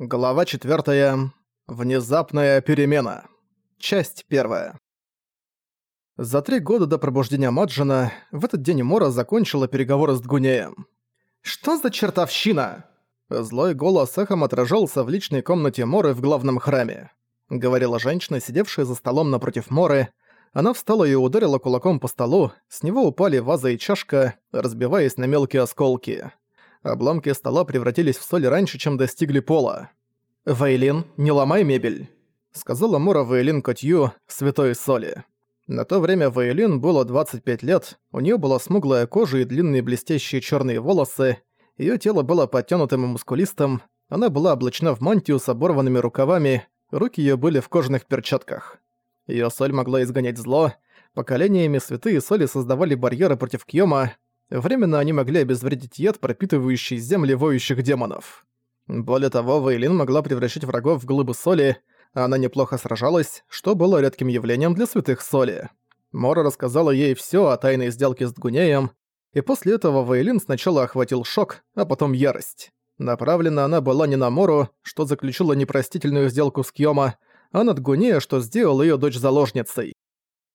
Глава 4. Внезапная перемена. Часть 1. За три года до пробуждения Маджина в этот день Мора закончила переговоры с Дгунеем. «Что за чертовщина?» Злой голос эхом отражался в личной комнате Моры в главном храме. Говорила женщина, сидевшая за столом напротив Моры. Она встала и ударила кулаком по столу, с него упали ваза и чашка, разбиваясь на мелкие осколки. Обломки стола превратились в соль раньше, чем достигли пола. «Вейлин, не ломай мебель», — сказала Мора Вейлин Котью, святой соли. На то время Вейлин было 25 лет, у нее была смуглая кожа и длинные блестящие черные волосы, ее тело было подтянутым и мускулистым, она была облачена в мантию с оборванными рукавами, руки ее были в кожаных перчатках. Ее соль могла изгонять зло, поколениями святые соли создавали барьеры против Кьёма, Временно они могли обезвредить яд, пропитывающий земли воющих демонов. Более того, Вейлин могла превращать врагов в глыбы соли, а она неплохо сражалась, что было редким явлением для святых соли. Мора рассказала ей всё о тайной сделке с Дгунеем, и после этого Вейлин сначала охватил шок, а потом ярость. Направлена она была не на Мору, что заключила непростительную сделку с Кьёма, а на Дгунея, что сделал её дочь заложницей.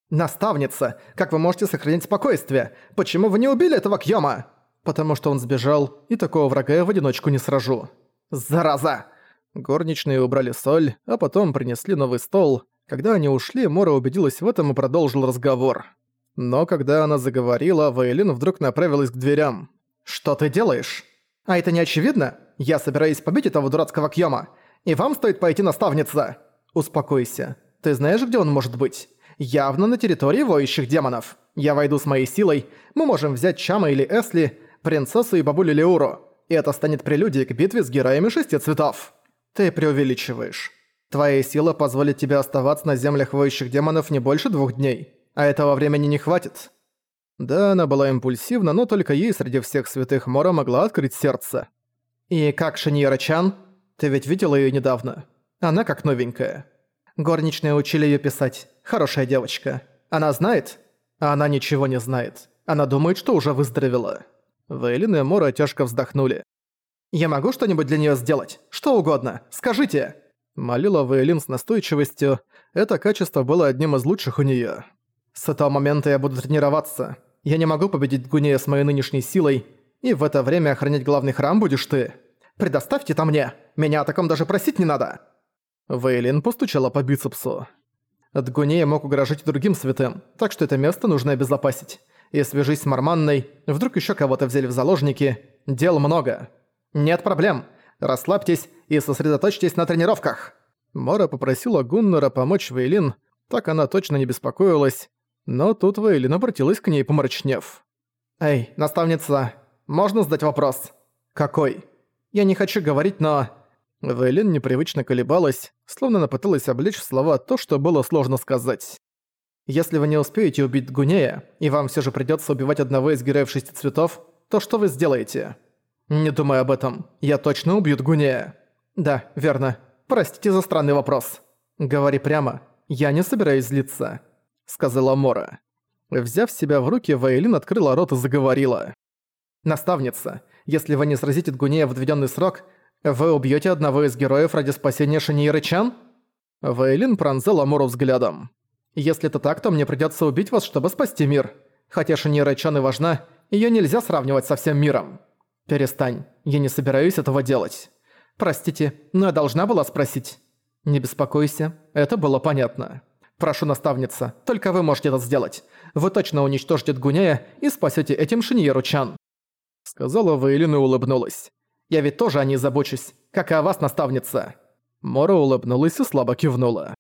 «Наставница, как вы можете сохранить спокойствие? Почему вы не убили этого Кьёма?» «Потому что он сбежал, и такого врага я в одиночку не сражу». «Зараза!» Горничные убрали соль, а потом принесли новый стол. Когда они ушли, Мора убедилась в этом и продолжил разговор. Но когда она заговорила, Вейлин вдруг направилась к дверям. «Что ты делаешь?» «А это не очевидно? Я собираюсь побить этого дурацкого Кьёма. И вам стоит пойти наставница!» «Успокойся. Ты знаешь, где он может быть?» Явно на территории воющих демонов. Я войду с моей силой, мы можем взять Чама или Эсли, принцессу и бабулю Леуру, и это станет прелюдией к битве с героями шести цветов. Ты преувеличиваешь. Твоя сила позволит тебе оставаться на землях воющих демонов не больше двух дней, а этого времени не хватит. Да, она была импульсивна, но только ей среди всех святых Мора могла открыть сердце. И как Шиньера-чан? Ты ведь видела её недавно? Она как новенькая. Горничные учили её писать. Хорошая девочка. Она знает? А она ничего не знает. Она думает, что уже выздоровела». Вейлин и Мора тяжко вздохнули. «Я могу что-нибудь для неё сделать? Что угодно. Скажите!» Молила Вейлин с настойчивостью. Это качество было одним из лучших у неё. «С этого момента я буду тренироваться. Я не могу победить Гунея с моей нынешней силой, и в это время охранять главный храм будешь ты. Предоставьте это мне. Меня о таком даже просить не надо». Вейлин постучала по бицепсу. Дгунея мог угрожать другим святым, так что это место нужно обезопасить. И свяжись с Марманной, вдруг еще кого-то взяли в заложники. Дел много. Нет проблем. Расслабьтесь и сосредоточьтесь на тренировках. Мора попросила Гуннера помочь Вейлин, так она точно не беспокоилась. Но тут Вейлин обратилась к ней, помрачнев. «Эй, наставница, можно задать вопрос?» «Какой?» «Я не хочу говорить, но...» Вейлин непривычно колебалась, словно она пыталась облечь в слова то, что было сложно сказать. «Если вы не успеете убить Гунея, и вам все же придется убивать одного из героев шести цветов, то что вы сделаете?» «Не думай об этом. Я точно убью Гунея». «Да, верно. Простите за странный вопрос». «Говори прямо. Я не собираюсь злиться», — сказала Мора. Взяв себя в руки, Вейлин открыла рот и заговорила. «Наставница, если вы не сразите Гунея в отведенный срок, «Вы убьете одного из героев ради спасения Шиньеры-чан?» Вейлин пронзал Амуру взглядом. «Если это так, то мне придётся убить вас, чтобы спасти мир. Хотя Шиньера-чан и важна, её нельзя сравнивать со всем миром. Перестань, я не собираюсь этого делать. Простите, но я должна была спросить». «Не беспокойся, это было понятно. Прошу, наставница, только вы можете это сделать. Вы точно уничтожите Дгуняя и спасёте этим Шиньеру-чан». Сказала Вейлин и улыбнулась. Я ведь тоже о ней забочусь, как и о вас, наставница». Мора улыбнулась и слабо кивнула.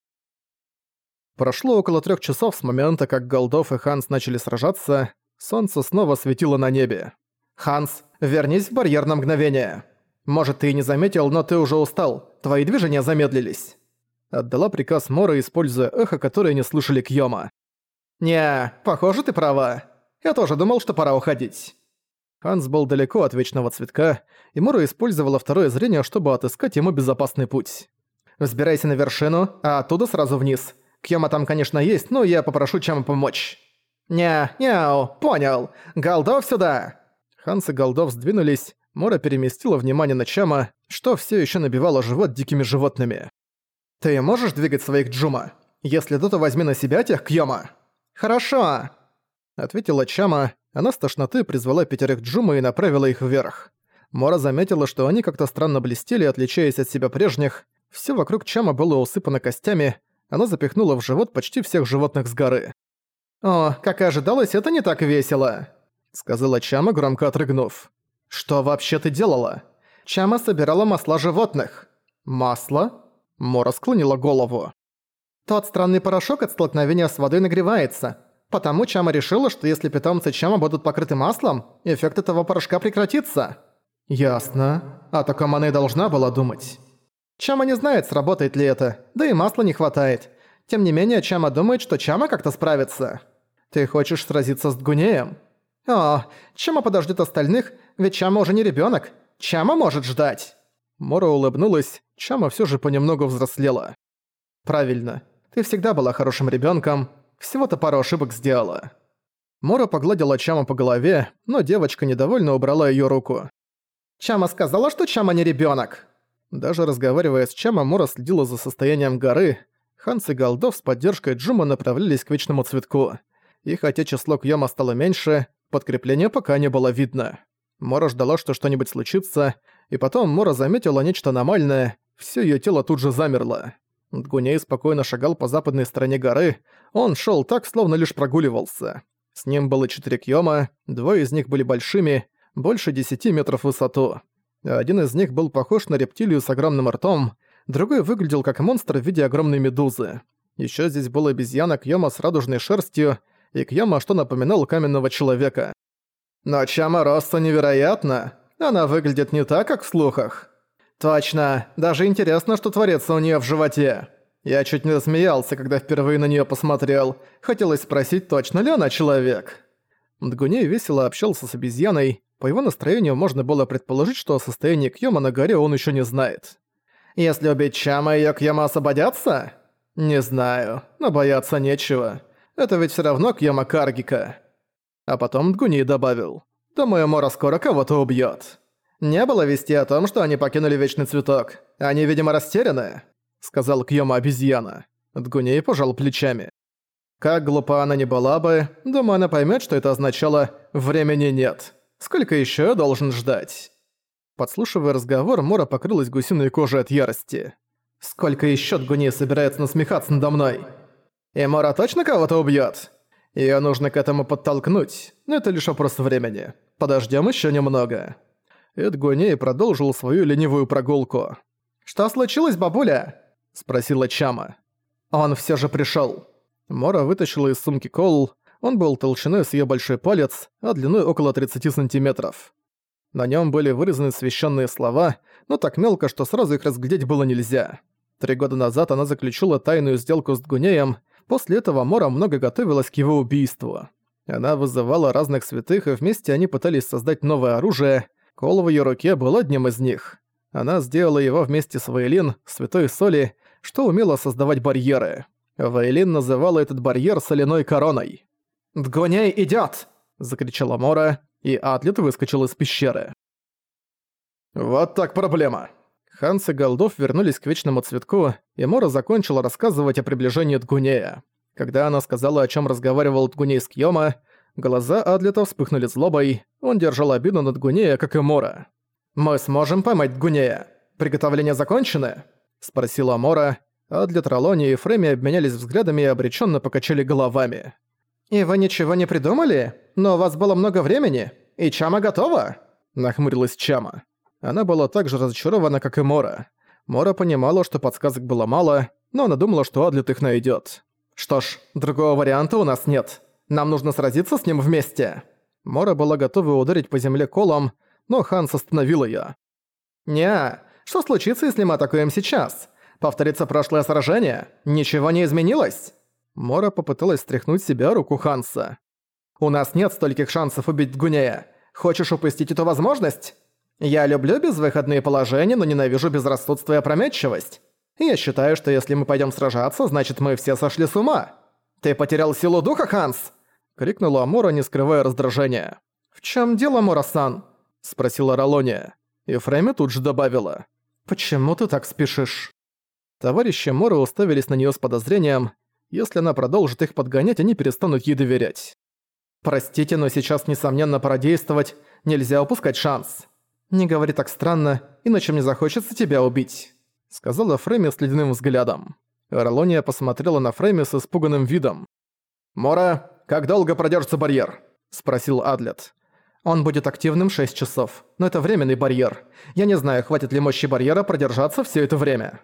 Прошло около трех часов с момента, как Голдов и Ханс начали сражаться, солнце снова светило на небе. «Ханс, вернись в барьер на мгновение. Может, ты и не заметил, но ты уже устал, твои движения замедлились». Отдала приказ Мора, используя эхо, которое не слышали Кьёма. «Не, похоже, ты права. Я тоже думал, что пора уходить». Ханс был далеко от Вечного Цветка, и Мора использовала второе зрение, чтобы отыскать ему безопасный путь. «Взбирайся на вершину, а оттуда сразу вниз. Кьяма там, конечно, есть, но я попрошу Чама помочь». «Не, няу, понял. Голдов сюда!» Ханс и Голдов сдвинулись, Мора переместила внимание на Чама, что все еще набивало живот дикими животными. «Ты можешь двигать своих Джума? Если да, то возьми на себя тех Кьёма». «Хорошо», — ответила Чама. Она с тошноты призвала пятерых Джума и направила их вверх. Мора заметила, что они как-то странно блестели, отличаясь от себя прежних. Все вокруг Чама было усыпано костями. Она запихнула в живот почти всех животных с горы. «О, как и ожидалось, это не так весело», — сказала Чама, громко отрыгнув. «Что вообще ты делала?» «Чама собирала масла животных». «Масло?» Мора склонила голову. «Тот странный порошок от столкновения с водой нагревается. Потому Чама решила, что если питомцы Чама будут покрыты маслом, эффект этого порошка прекратится». «Ясно. О таком она и должна была думать». Чама не знает, сработает ли это, да и масла не хватает. Тем не менее, Чама думает, что Чама как-то справится. Ты хочешь сразиться с Дгунеем? «О, Чама подождет остальных, ведь Чама уже не ребенок. Чама может ждать!» Мора улыбнулась, Чама все же понемногу взрослела. «Правильно. Ты всегда была хорошим ребенком. Всего-то пару ошибок сделала». Мора погладила Чама по голове, но девочка недовольно убрала ее руку. «Чама сказала, что Чама не ребенок. Даже разговаривая с Чама, Мора следила за состоянием горы. Ханс и Голдов с поддержкой Джума направлялись к Вечному Цветку. И хотя число Кьяма стало меньше, Подкрепления пока не было видно. Мора ждала, что что-нибудь случится, и потом Мора заметила нечто аномальное, все ее тело тут же замерло. Дгуней спокойно шагал по западной стороне горы, он шел так, словно лишь прогуливался. С ним было четыре кьёма, двое из них были большими, больше десяти метров в высоту. Один из них был похож на рептилию с огромным ртом, другой выглядел как монстр в виде огромной медузы. Еще здесь был обезьяна Кьёма с радужной шерстью, и Кьяма что напоминал каменного человека. Но Чама Роста невероятно. Она выглядит не так, как в слухах. Точно. Даже интересно, что творится у нее в животе. Я чуть не засмеялся, когда впервые на нее посмотрел. Хотелось спросить, точно ли она человек. Дгуней весело общался с обезьяной. По его настроению можно было предположить, что о состоянии Кьёма на горе он еще не знает. «Если убить Чама, её Кьёма освободятся?» «Не знаю, но бояться нечего. Это ведь все равно Кьяма Каргика. А потом Дгуни добавил. Думаю, Мора скоро кого-то убьет. Не было вести о том, что они покинули Вечный Цветок. Они, видимо, растеряны, сказал Кьяма обезьяна. Дгуней пожал плечами. Как глупа она не была бы, думаю, она поймет, что это означало «времени нет». Сколько еще я должен ждать? Подслушивая разговор, Мора покрылась гусиной кожей от ярости. «Сколько еще Дгуней собирается насмехаться надо мной?» И Мора точно кого-то убьет? Её нужно к этому подтолкнуть, но это лишь вопрос времени. Подождем еще немного. Эд Гуней продолжил свою ленивую прогулку. «Что случилось, бабуля?» – спросила Чама. «Он все же пришел. Мора вытащила из сумки кол. Он был толщиной с ее большой палец, а длиной около 30 сантиметров. На нем были вырезаны священные слова, но так мелко, что сразу их разглядеть было нельзя. Три года назад она заключила тайную сделку с Дгунеем – После этого Мора много готовилась к его убийству. Она вызывала разных святых, и вместе они пытались создать новое оружие. Кол в её руке был одним из них. Она сделала его вместе с Вейлин, святой соли, что умело создавать барьеры. Вейлин называла этот барьер соляной короной. «Дгоняй идёт!» – закричала Мора, и Атлет выскочил из пещеры. «Вот так проблема!» Ханс и Голдов вернулись к Вечному Цветку, и Мора закончила рассказывать о приближении Дгунея. Когда она сказала, о чем разговаривал Дгуней с Кьёма, глаза Адлета вспыхнули злобой, он держал обиду на Дгунея, как и Мора. «Мы сможем поймать Дгунея. Приготовления закончены?» – спросила Мора. Адлет, Ролони и Фреми обменялись взглядами и обреченно покачали головами. «И вы ничего не придумали? Но у вас было много времени, и Чама готова?» – нахмурилась Чама. Она была так же разочарована, как и Мора. Мора понимала, что подсказок было мало, но она думала, что Адлет их найдет. «Что ж, другого варианта у нас нет. Нам нужно сразиться с ним вместе». Мора была готова ударить по земле колом, но Ханс остановил её. «Не, что случится, если мы атакуем сейчас? Повторится прошлое сражение? Ничего не изменилось?» Мора попыталась стряхнуть себя руку Ханса. «У нас нет стольких шансов убить Гунея. Хочешь упустить эту возможность? Я люблю безвыходные положения, но ненавижу безрассудство и опрометчивость. Я считаю, что если мы пойдем сражаться, значит мы все сошли с ума. Ты потерял силу духа, Ханс? Крикнула Амора, не скрывая раздражения. В чем дело, Амора-сан? спросила Ролония. И Фрейми тут же добавила. «Почему ты так спешишь?» Товарищи Мора уставились на неё с подозрением. Если она продолжит их подгонять, они перестанут ей доверять. «Простите, но сейчас, несомненно, пора действовать. Нельзя упускать шанс. Не говори так странно, иначе мне захочется тебя убить», — сказала Фрейми с ледяным взглядом. Ролония посмотрела на Фрейми с испуганным видом. «Мора, как долго продержится барьер?» — спросил Адлет. «Он будет активным 6 часов, но это временный барьер. Я не знаю, хватит ли мощи барьера продержаться все это время».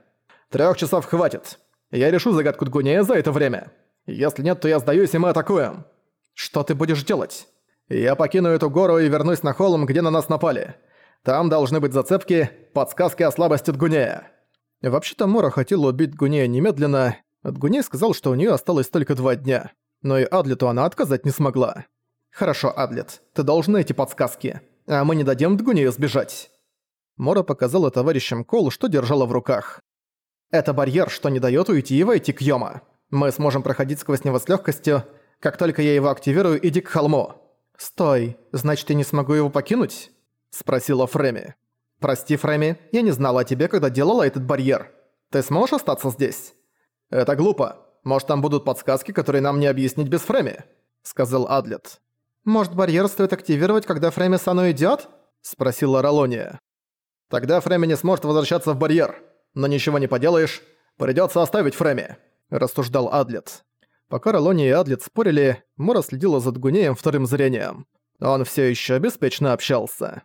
«Трёх часов хватит. Я решу загадку Дгунея за это время. Если нет, то я сдаюсь, и мы атакуем». «Что ты будешь делать?» «Я покину эту гору и вернусь на холм, где на нас напали. Там должны быть зацепки, подсказки о слабости Дгунея». Вообще-то Мора хотела убить Дгунея немедленно. Дгуней сказал, что у неё осталось только два дня. Но и Адлету она отказать не смогла. «Хорошо, Адлет, ты должен найти подсказки, а мы не дадим Дгунею сбежать». Мора показала товарищам Кол, что держала в руках. Это барьер, что не дает уйти и войти к Йома. Мы сможем проходить сквозь него с легкостью. Как только я его активирую, иди к холму. Стой, значит, я не смогу его покинуть? Спросила Фреми. Прости, Фреми, я не знала о тебе, когда делала этот барьер. Ты сможешь остаться здесь? Это глупо. Может, там будут подсказки, которые нам не объяснить без Фреми? Сказал Адлет. Может, барьер стоит активировать, когда Фреми Сану идёт? Спросила Ролония. Тогда Фреми не сможет возвращаться в барьер но ничего не поделаешь, придётся оставить Фреми», – рассуждал Адлет. Пока Ролони и Адлет спорили, Мора следила за Дгунеем вторым зрением. Он всё ещё беспечно общался.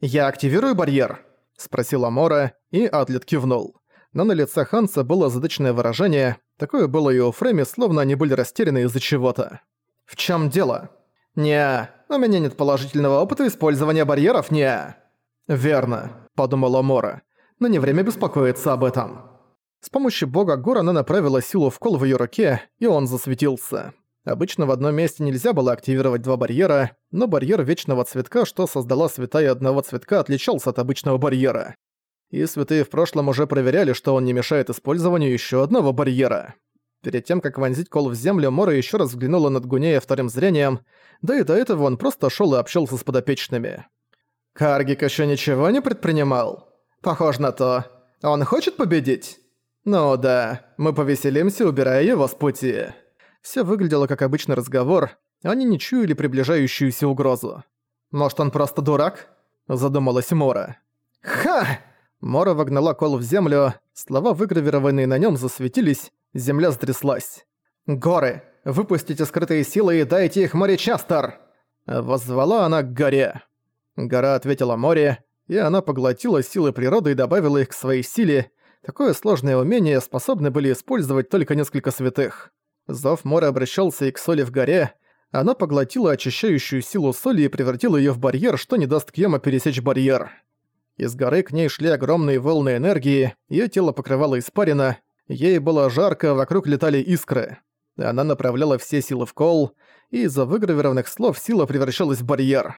«Я активирую барьер?» – спросила Мора, и Адлет кивнул. Но на лице Ханса было задачное выражение, такое было и у Фреми, словно они были растеряны из-за чего-то. «В чём дело?» «Не, у меня нет положительного опыта использования барьеров, не». «Верно», – подумала Мора но не время беспокоиться об этом. С помощью бога гор она направила силу в кол в её руке, и он засветился. Обычно в одном месте нельзя было активировать два барьера, но барьер Вечного Цветка, что создала Святая Одного Цветка, отличался от обычного барьера. И Святые в прошлом уже проверяли, что он не мешает использованию ещё одного барьера. Перед тем, как вонзить кол в землю, Мора ещё раз взглянула над Гунея вторым зрением, да и до этого он просто шёл и общался с подопечными. «Каргик ещё ничего не предпринимал?» Похоже на то. Он хочет победить? Ну да, мы повеселимся, убирая его с пути. Все выглядело как обычный разговор, они не чуяли приближающуюся угрозу. Может, он просто дурак? Задумалась Мора. Ха! Мора вогнала кол в землю, слова, выгравированные на нем, засветились, земля стряслась. «Горы! Выпустите скрытые силы и дайте их море Частер!» Воззвала она к горе. Гора ответила море, и она поглотила силы природы и добавила их к своей силе. Такое сложное умение способны были использовать только несколько святых. Зов моря обращался и к соли в горе. Она поглотила очищающую силу соли и превратила ее в барьер, что не даст Кьяма пересечь барьер. Из горы к ней шли огромные волны энергии, ее тело покрывало испарина, ей было жарко, вокруг летали искры. Она направляла все силы в кол, и из-за выгравированных слов сила превращалась в барьер.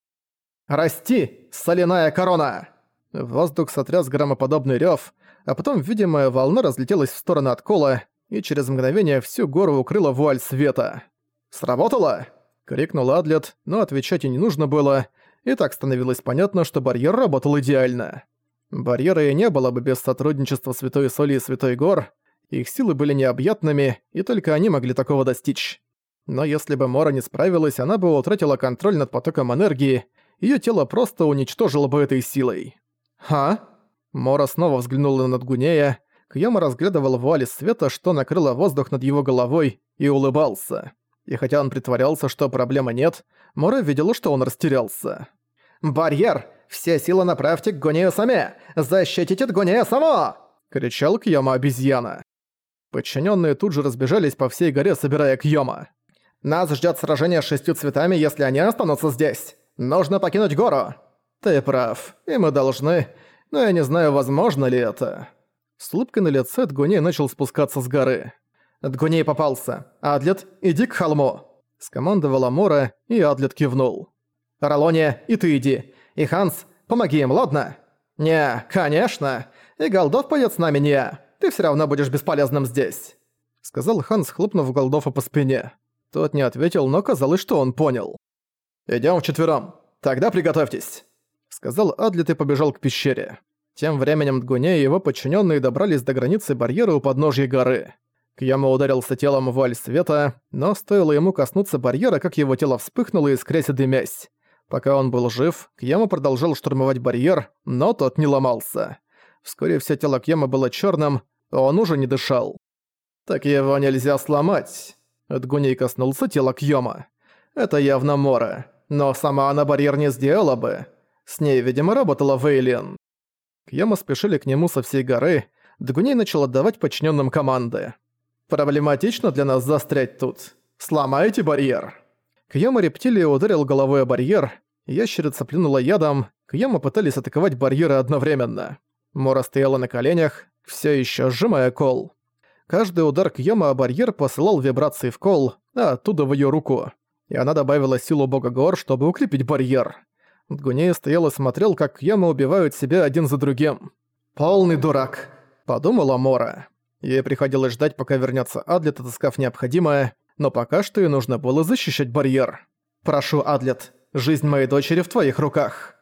«Расти, соляная корона!» Воздух сотряс громоподобный рёв, а потом видимая волна разлетелась в сторону от кола, и через мгновение всю гору укрыла вуаль света. «Сработало!» — крикнул Адлет, но отвечать и не нужно было, и так становилось понятно, что барьер работал идеально. Барьера и не было бы без сотрудничества Святой Соли и Святой Гор, их силы были необъятными, и только они могли такого достичь. Но если бы Мора не справилась, она бы утратила контроль над потоком энергии, её тело просто уничтожило бы этой силой. «Ха?» Мора снова взглянула на Гунея. Кьяма разглядывал вуаль света, что накрыло воздух над его головой, и улыбался. И хотя он притворялся, что проблемы нет, Мора видела, что он растерялся. «Барьер! Все силы направьте к Гунею Саме! Защитите Гунея Само!» — кричал Кьяма обезьяна. Подчиненные тут же разбежались по всей горе, собирая Кьяма. «Нас ждет сражение с шестью цветами, если они останутся здесь!» Нужно покинуть гору!» «Ты прав, и мы должны, но я не знаю, возможно ли это». С улыбкой на лице Дгуней начал спускаться с горы. Дгуней попался. «Адлет, иди к холму!» Скомандовала Мора, и Адлет кивнул. «Ролония, и ты иди. И Ханс, помоги им, ладно?» «Не, конечно. И Голдов пойдет с нами, не. Ты все равно будешь бесполезным здесь», — сказал Ханс, хлопнув Голдофа по спине. Тот не ответил, но казалось, что он понял. Идем вчетвером. Тогда приготовьтесь», — сказал Адлет и побежал к пещере. Тем временем Дгуне и его подчиненные добрались до границы барьера у подножья горы. Кьяма ударился телом в валь света, но стоило ему коснуться барьера, как его тело вспыхнуло, искрясь и дымясь. Пока он был жив, Кьяма продолжал штурмовать барьер, но тот не ломался. Вскоре все тело Кьяма было черным, а он уже не дышал. «Так его нельзя сломать!» Дгуней коснулся тела Кьяма. «Это явно Мора, но сама она барьер не сделала бы. С ней, видимо, работала Вейлин». Кьяма спешили к нему со всей горы, Дгуней начал отдавать подчиненным команды. «Проблематично для нас застрять тут. Сломайте барьер!» Кьяма рептилия ударил головой о барьер, ящерица плюнула ядом, Кьяма пытались атаковать барьеры одновременно. Мора стояла на коленях, все еще сжимая кол. Каждый удар Кьяма о барьер посылал вибрации в кол, а оттуда в ее руку. И она добавила силу бога гор, чтобы укрепить барьер. Дгуней стоял и смотрел, как Кьяма убивают себя один за другим. «Полный дурак», — подумала Мора. Ей приходилось ждать, пока вернется Адлет, отыскав необходимое, но пока что ей нужно было защищать барьер. «Прошу, Адлет, жизнь моей дочери в твоих руках».